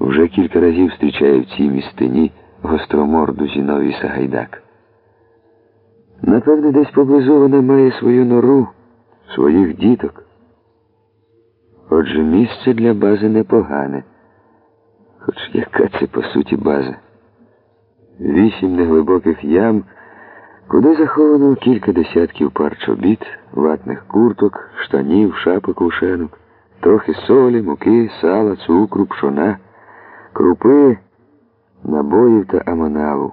Вже кілька разів зустрічаю в цій містині гостроморду Зіновій Сагайдак. Напевне, десь поблизу вона має свою нору, своїх діток. Отже, місце для бази непогане. Хоч яка це по суті база? Вісім неглибоких ям, куди заховано кілька десятків пар чобіт, ватних курток, штанів, шапок ушенок, трохи солі, муки, сала, цукру, пшона, крупи, набоїв та амоналу.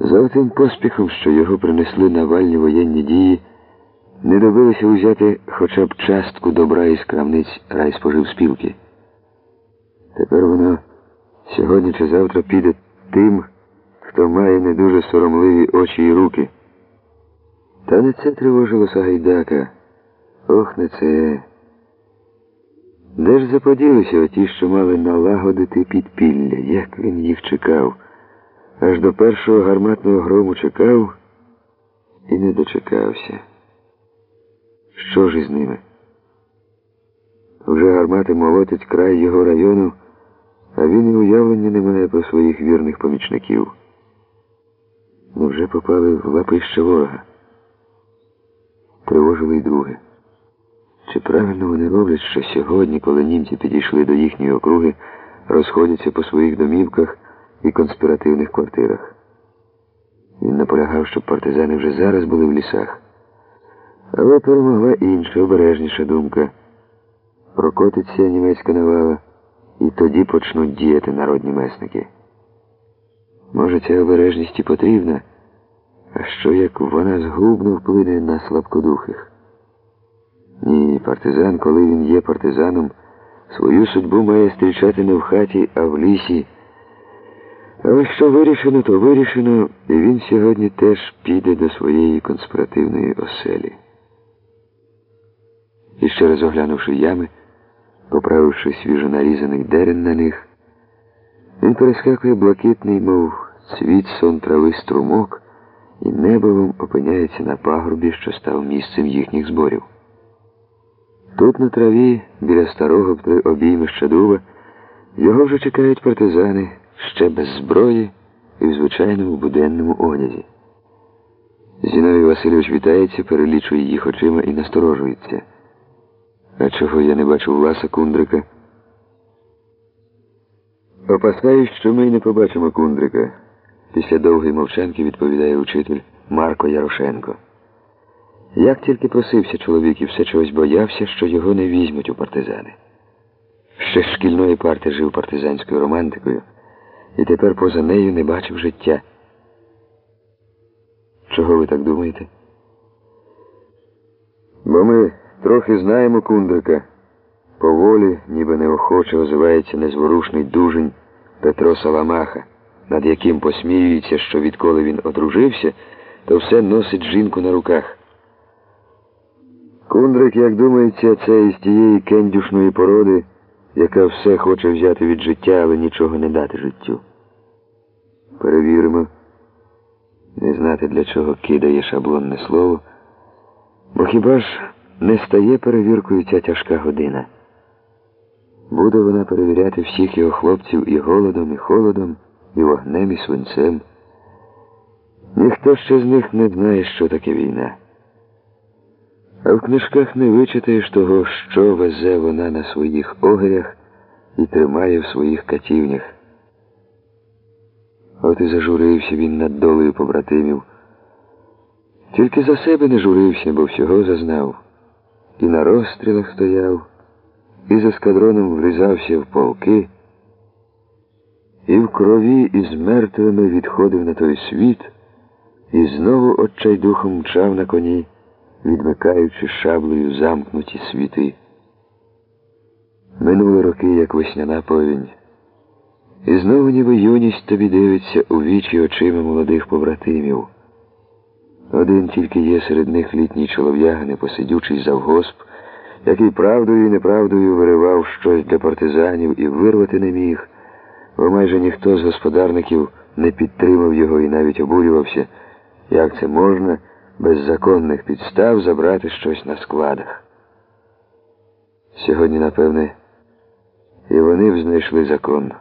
За тим поспіхом, що його принесли навальні воєнні дії, не добилися узяти хоча б частку добра із крамниць райспоживспілки. Тепер воно сьогодні чи завтра піде тим, хто має не дуже соромливі очі і руки. Та не це тривожило Сагайдака. Ох, не це. Де ж заподілися оті, що мали налагодити підпілля, як він їх чекав. Аж до першого гарматного грому чекав і не дочекався. Що ж із ними? Вже гармати молотять край його району, а він і уявлення не має про своїх вірних помічників. Ну вже попали в лапище ворога. Тривожило й друге. Чи правильно вони роблять, що сьогодні, коли німці підійшли до їхньої округи, розходяться по своїх домівках і конспіративних квартирах? Він наполягав, щоб партизани вже зараз були в лісах. Але перемогла інша, обережніша думка. Прокотиться німецька навала, і тоді почнуть діяти народні месники. Може, ця обережність і потрібна, а що як вона згубно вплине на слабкодухих? Ні, партизан, коли він є партизаном, свою судьбу має зустрічати не в хаті, а в лісі. Але що вирішено, то вирішено, і він сьогодні теж піде до своєї конспіративної оселі. І ще раз оглянувши ями, поправивши свіжо нарізаний дерен на них, він перескакує блакитний, мов цвіт сон трави струмок, і небовом опиняється на пагорбі, що став місцем їхніх зборів. Тут на траві, біля старого обіймища дуба, його вже чекають партизани ще без зброї і в звичайному буденному одязі. Зіновій Васильович вітається, перелічує їх очима і насторожується. А чого я не бачу власа кундрика? Опасаюсь, що ми й не побачимо кундрика. Після довгої мовчанки відповідає учитель Марко Ярошенко. Як тільки просився чоловік і все чогось боявся, що його не візьмуть у партизани. Ще з шкільної парти жив партизанською романтикою і тепер поза нею не бачив життя. Чого ви так думаєте? Бо ми трохи знаємо кундрика. Поволі, ніби неохоче озивається незворушний дужень Петро Саламаха, над яким посміюється, що відколи він одружився, то все носить жінку на руках. Кундрик, як думається, це із тієї кендюшної породи, яка все хоче взяти від життя, але нічого не дати життю. Перевіримо, не знати, для чого кидає шаблонне слово, бо хіба ж не стає перевіркою ця тяжка година? Буде вона перевіряти всіх його хлопців і голодом, і холодом, і вогнем, і свинцем. Ніхто ще з них не знає, що таке війна. А в книжках не вичитаєш того, що везе вона на своїх огрях і тримає в своїх катівнях. От і зажурився він над долею побратимів. Тільки за себе не журився, бо всього зазнав. І на розстрілах стояв, і за скадроном врізався в полки, і в крові із мертвими відходив на той світ, і знову отчайдухом мчав на коні відмикаючи шаблею замкнуті світи. Минули роки, як весняна повінь, і знову ніби юність тобі дивиться у вічі очима молодих побратимів. Один тільки є серед них літній чолов'яга, непосидючий завгосп, який правдою і неправдою виривав щось для партизанів і вирвати не міг, бо майже ніхто з господарників не підтримав його і навіть обурювався, як це можна без законних підстав забрати щось на складах. Сьогодні, напевне, І вони б знайшли закон.